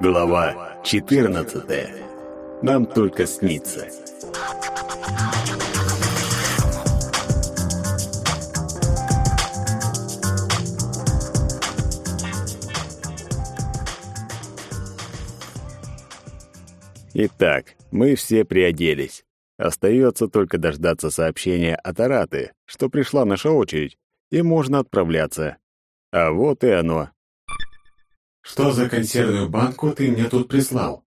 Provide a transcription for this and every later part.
Глава 14. Нам только снится. Итак, мы все приоделись. Остается только дождаться сообщения от Араты, что пришла наша очередь, и можно отправляться. А вот и оно. Что за консервную банку ты мне тут прислал?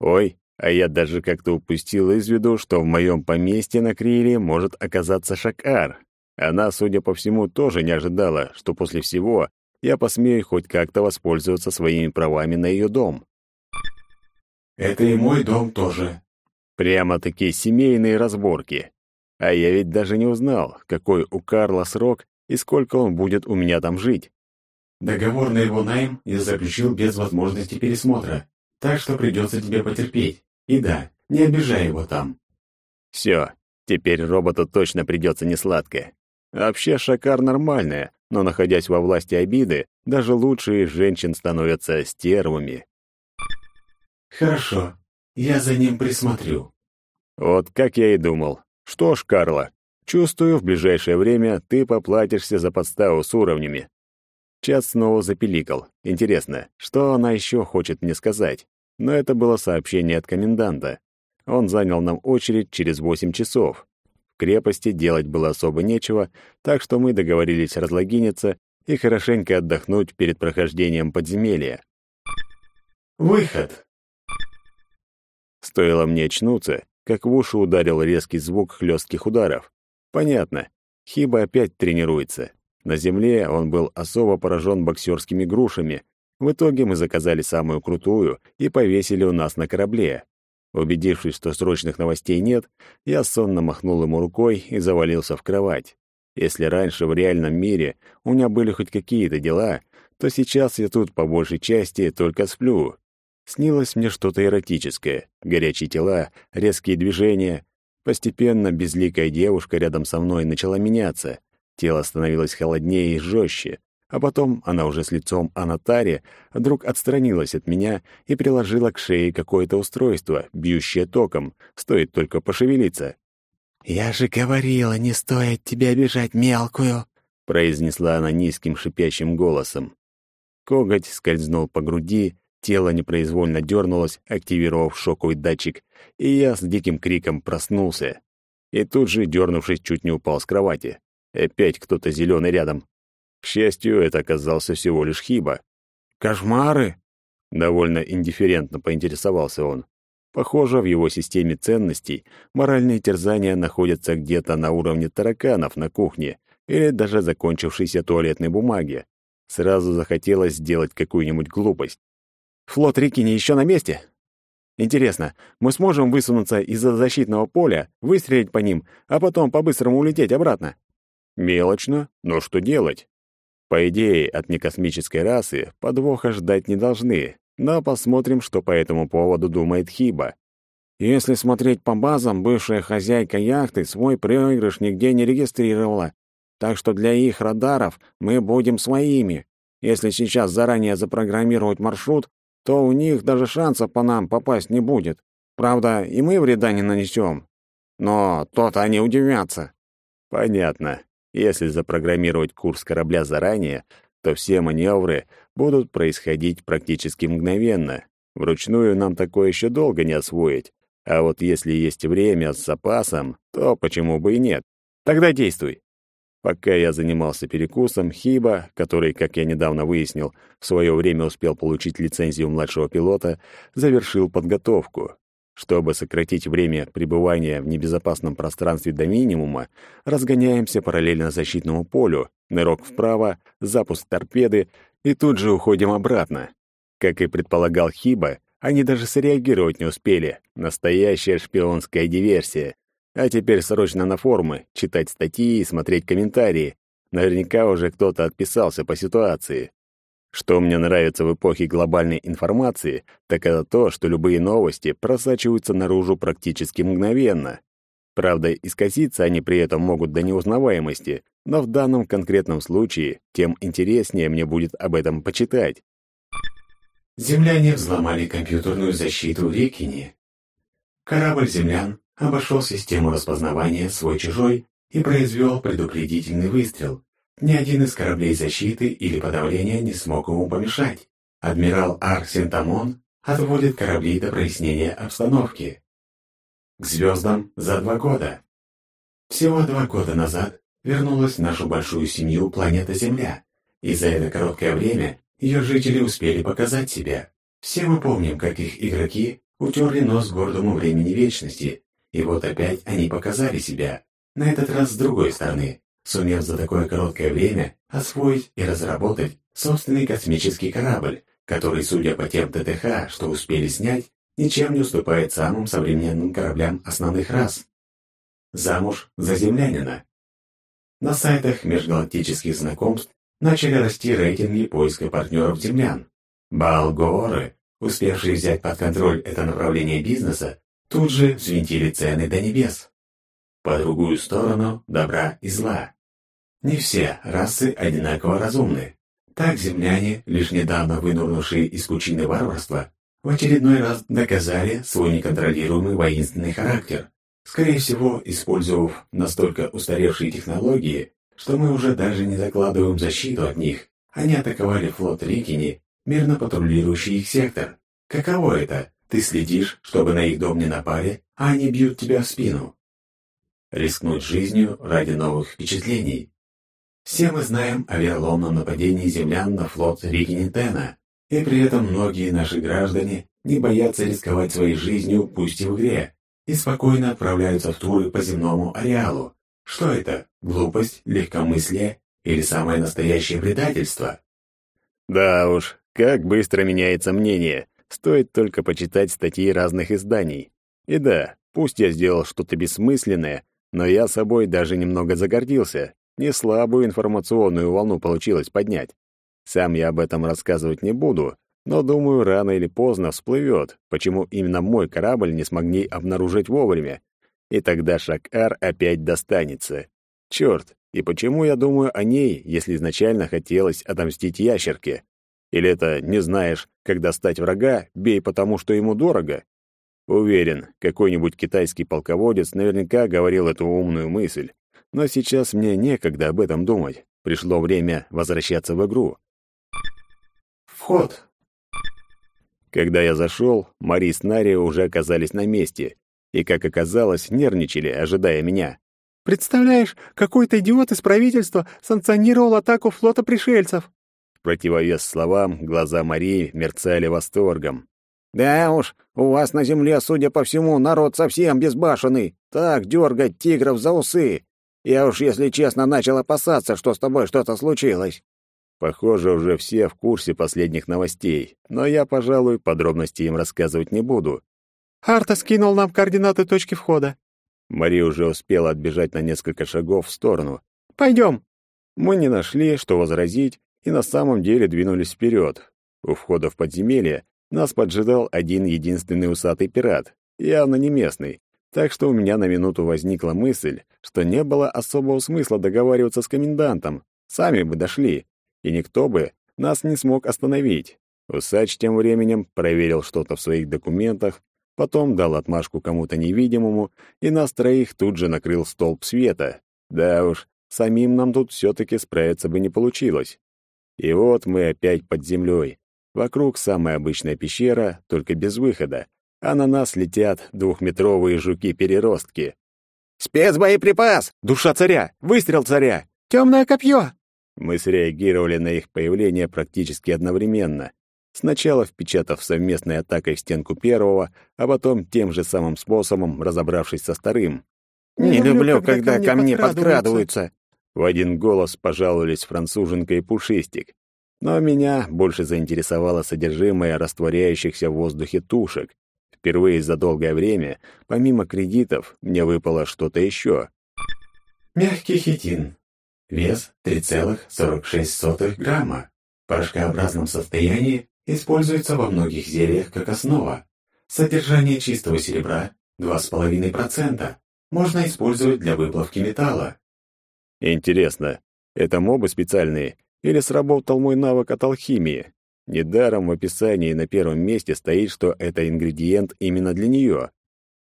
Ой, а я даже как-то упустил из виду, что в моем поместье на Криле может оказаться Шакар. Она, судя по всему, тоже не ожидала, что после всего я посмею хоть как-то воспользоваться своими правами на ее дом. Это и мой дом тоже. Прямо-таки семейные разборки. А я ведь даже не узнал, какой у Карла срок и сколько он будет у меня там жить. Договор на его найм я заключил без возможности пересмотра, так что придется тебе потерпеть. И да, не обижай его там. Все, теперь роботу точно придется несладко. Вообще Шакар нормальная, но находясь во власти обиды, даже лучшие женщин становятся стервами. Хорошо, я за ним присмотрю. Вот как я и думал. Что ж, Карла, чувствую, в ближайшее время ты поплатишься за подставу с уровнями. Час снова запеликал. Интересно, что она еще хочет мне сказать? Но это было сообщение от коменданта. Он занял нам очередь через восемь часов. В крепости делать было особо нечего, так что мы договорились разлогиниться и хорошенько отдохнуть перед прохождением подземелья. «Выход!» Стоило мне очнуться, как в уши ударил резкий звук хлестких ударов. Понятно, Хиба опять тренируется. На земле он был особо поражен боксерскими грушами. В итоге мы заказали самую крутую и повесили у нас на корабле. Убедившись, что срочных новостей нет, я сонно махнул ему рукой и завалился в кровать. Если раньше в реальном мире у меня были хоть какие-то дела, то сейчас я тут по большей части только сплю. Снилось мне что-то эротическое, горячие тела, резкие движения. Постепенно безликая девушка рядом со мной начала меняться — Тело становилось холоднее и жестче, а потом она уже с лицом Анатари вдруг отстранилась от меня и приложила к шее какое-то устройство, бьющее током, стоит только пошевелиться. «Я же говорила, не стоит тебе обижать мелкую», — произнесла она низким шипящим голосом. Коготь скользнул по груди, тело непроизвольно дернулось, активировав шоковый датчик, и я с диким криком проснулся. И тут же, дернувшись, чуть не упал с кровати. Опять кто-то зеленый рядом. К счастью, это оказался всего лишь Хиба. «Кошмары!» — довольно индифферентно поинтересовался он. Похоже, в его системе ценностей моральные терзания находятся где-то на уровне тараканов на кухне или даже закончившейся туалетной бумаги. Сразу захотелось сделать какую-нибудь глупость. «Флот Рикини еще на месте?» «Интересно, мы сможем высунуться из-за защитного поля, выстрелить по ним, а потом по-быстрому улететь обратно?» Мелочно, но что делать? По идее, от некосмической расы подвоха ждать не должны, но посмотрим, что по этому поводу думает Хиба. Если смотреть по базам, бывшая хозяйка яхты свой проигрыш нигде не регистрировала, так что для их радаров мы будем своими. Если сейчас заранее запрограммировать маршрут, то у них даже шанса по нам попасть не будет. Правда, и мы вреда не нанесем. Но то-то они удивятся. Понятно. Если запрограммировать курс корабля заранее, то все маневры будут происходить практически мгновенно. Вручную нам такое еще долго не освоить. А вот если есть время с запасом, то почему бы и нет? Тогда действуй. Пока я занимался перекусом, Хиба, который, как я недавно выяснил, в свое время успел получить лицензию младшего пилота, завершил подготовку. Чтобы сократить время пребывания в небезопасном пространстве до минимума, разгоняемся параллельно защитному полю, нырок вправо, запуск торпеды и тут же уходим обратно. Как и предполагал Хиба, они даже среагировать не успели. Настоящая шпионская диверсия. А теперь срочно на форумы, читать статьи и смотреть комментарии. Наверняка уже кто-то отписался по ситуации. Что мне нравится в эпохе глобальной информации, так это то, что любые новости просачиваются наружу практически мгновенно. Правда, исказиться они при этом могут до неузнаваемости, но в данном конкретном случае тем интереснее мне будет об этом почитать. Земляне взломали компьютерную защиту Рикини. Корабль землян обошел систему распознавания свой-чужой и произвел предупредительный выстрел. Ни один из кораблей защиты или подавления не смог ему помешать. Адмирал Ар Сентамон отводит корабли до прояснения обстановки. К звездам за два года. Всего два года назад вернулась в нашу большую семью планета Земля, и за это короткое время ее жители успели показать себя. Все мы помним, как их игроки утерли нос гордому времени вечности, и вот опять они показали себя, на этот раз с другой стороны, сумев за такое короткое время освоить и разработать собственный космический корабль, который, судя по тем ТТХ, что успели снять, ничем не уступает самым современным кораблям основных рас. Замуж за землянина. На сайтах межгалактических знакомств начали расти рейтинги поиска партнеров землян. Балгооры, успевшие взять под контроль это направление бизнеса, тут же взвинтили цены до небес. По другую сторону добра и зла. Не все расы одинаково разумны. Так земляне, лишь недавно вынурнувшие из пучины варварства, в очередной раз доказали свой неконтролируемый воинственный характер, скорее всего, использовав настолько устаревшие технологии, что мы уже даже не закладываем защиту от них. Они атаковали флот Рикини, мирно патрулирующий их сектор. Каково это? Ты следишь, чтобы на их дом не напали, а они бьют тебя в спину. Рискнуть жизнью ради новых впечатлений. Все мы знаем о вероломном нападении землян на флот Рикинитена, и при этом многие наши граждане не боятся рисковать своей жизнью, пусть и в игре, и спокойно отправляются в туры по земному ареалу. Что это? Глупость, легкомыслие или самое настоящее предательство? Да уж, как быстро меняется мнение. Стоит только почитать статьи разных изданий. И да, пусть я сделал что-то бессмысленное, но я собой даже немного загордился. Не слабую информационную волну получилось поднять. Сам я об этом рассказывать не буду, но, думаю, рано или поздно всплывет, почему именно мой корабль не смогли обнаружить вовремя. И тогда Шакар опять достанется. Черт, и почему я думаю о ней, если изначально хотелось отомстить ящерке? Или это не знаешь, когда стать врага, бей потому, что ему дорого? Уверен, какой-нибудь китайский полководец наверняка говорил эту умную мысль. Но сейчас мне некогда об этом думать. Пришло время возвращаться в игру. Вход. Когда я зашел, Мари с Нари уже оказались на месте и, как оказалось, нервничали, ожидая меня. «Представляешь, какой-то идиот из правительства санкционировал атаку флота пришельцев!» В противовес словам глаза Марии мерцали восторгом. «Да уж, у вас на земле, судя по всему, народ совсем безбашенный. Так дергать тигров за усы. Я уж, если честно, начал опасаться, что с тобой что-то случилось». Похоже, уже все в курсе последних новостей, но я, пожалуй, подробности им рассказывать не буду. «Арта скинул нам координаты точки входа». Мари уже успела отбежать на несколько шагов в сторону. «Пойдем». Мы не нашли, что возразить, и на самом деле двинулись вперед. У входа в подземелье нас поджидал один единственный усатый пират, явно не местный, так что у меня на минуту возникла мысль, что не было особого смысла договариваться с комендантом, сами бы дошли, и никто бы нас не смог остановить. Усач тем временем проверил что-то в своих документах, потом дал отмашку кому-то невидимому, и нас троих тут же накрыл столб света. Да уж, самим нам тут все-таки справиться бы не получилось. И вот мы опять под землей, Вокруг самая обычная пещера, только без выхода, а на нас летят двухметровые жуки-переростки. «Спецбоеприпас! Душа царя! Выстрел царя! Темное копье!» Мы среагировали на их появление практически одновременно. Сначала впечатав совместной атакой в стенку первого, а потом тем же самым способом разобравшись со вторым. «Не, Не люблю, когда, когда ко мне подкрадываются!» В один голос пожаловались француженка и пушистик. Но меня больше заинтересовало содержимое растворяющихся в воздухе тушек. Впервые за долгое время, помимо кредитов, мне выпало что-то еще. Мягкий хитин. Вес 3,46 грамма. В порошкообразном состоянии используется во многих зельях как основа. Содержание чистого серебра 2,5%. Можно использовать для выплавки металла. Интересно, это мобы специальные или сработал мой навык от алхимии. Недаром в описании на первом месте стоит, что это ингредиент именно для нее.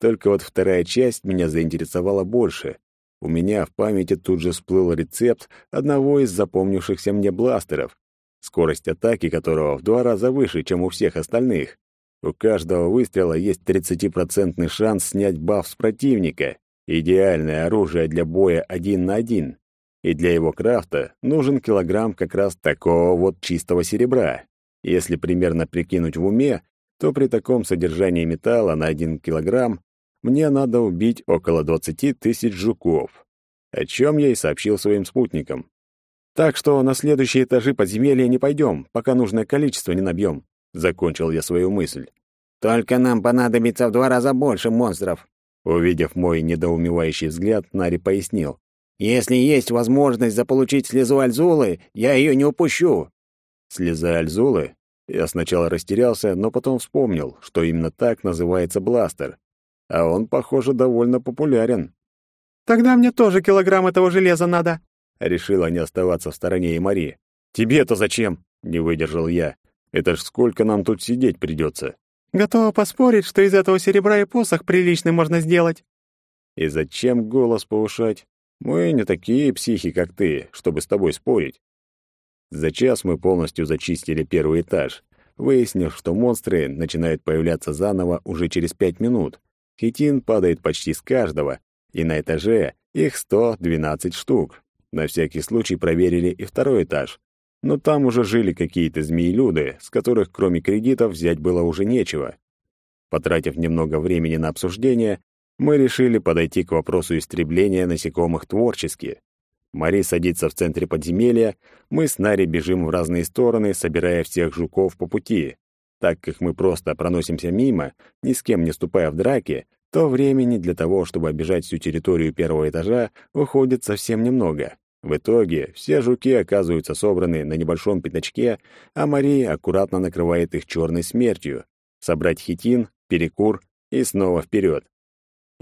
Только вот вторая часть меня заинтересовала больше. У меня в памяти тут же всплыл рецепт одного из запомнившихся мне бластеров, скорость атаки которого в два раза выше, чем у всех остальных. У каждого выстрела есть 30% шанс снять баф с противника. Идеальное оружие для боя один на один. И для его крафта нужен килограмм как раз такого вот чистого серебра. Если примерно прикинуть в уме, то при таком содержании металла на один килограмм мне надо убить около 20 тысяч жуков, о чем я и сообщил своим спутникам. Так что на следующие этажи подземелья не пойдем, пока нужное количество не набьем. Закончил я свою мысль. Только нам понадобится в два раза больше монстров. Увидев мой недоумевающий взгляд, Нари пояснил. Если есть возможность заполучить слезу Альзулы, я ее не упущу. Слеза Альзулы? Я сначала растерялся, но потом вспомнил, что именно так называется бластер. А он, похоже, довольно популярен. Тогда мне тоже килограмм этого железа надо. Решила не оставаться в стороне и Мари. Тебе-то зачем? Не выдержал я. Это ж сколько нам тут сидеть придется. Готова поспорить, что из этого серебра и посох приличный можно сделать. И зачем голос повышать? Мы не такие психи, как ты, чтобы с тобой спорить. За час мы полностью зачистили первый этаж, выяснив, что монстры начинают появляться заново уже через пять минут. Хитин падает почти с каждого, и на этаже их 112 штук. На всякий случай проверили и второй этаж, но там уже жили какие-то змеелюды, с которых кроме кредитов взять было уже нечего. Потратив немного времени на обсуждение, мы решили подойти к вопросу истребления насекомых творчески. Мари садится в центре подземелья, мы с Нари бежим в разные стороны, собирая всех жуков по пути. Так как мы просто проносимся мимо, ни с кем не ступая в драки, то времени для того, чтобы обижать всю территорию первого этажа, уходит совсем немного. В итоге все жуки оказываются собраны на небольшом пятачке, а Мария аккуратно накрывает их черной смертью. Собрать хитин, перекур и снова вперед.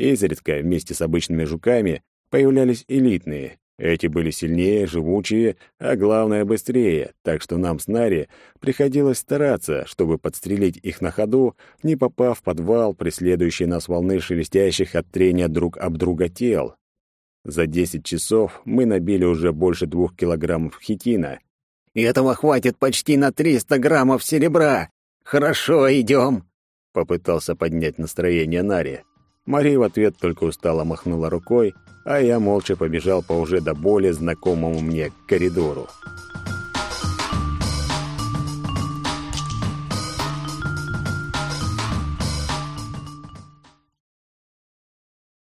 Изредка вместе с обычными жуками появлялись элитные. Эти были сильнее, живучие, а главное быстрее, так что нам с Нари приходилось стараться, чтобы подстрелить их на ходу, не попав в подвал, преследующий нас волны шелестящих от трения друг об друга тел. За десять часов мы набили уже больше двух килограммов хитина. И «Этого хватит почти на триста граммов серебра! Хорошо, идем!» Попытался поднять настроение Нари. Мари в ответ только устало махнула рукой, а я молча побежал по уже до боли знакомому мне коридору.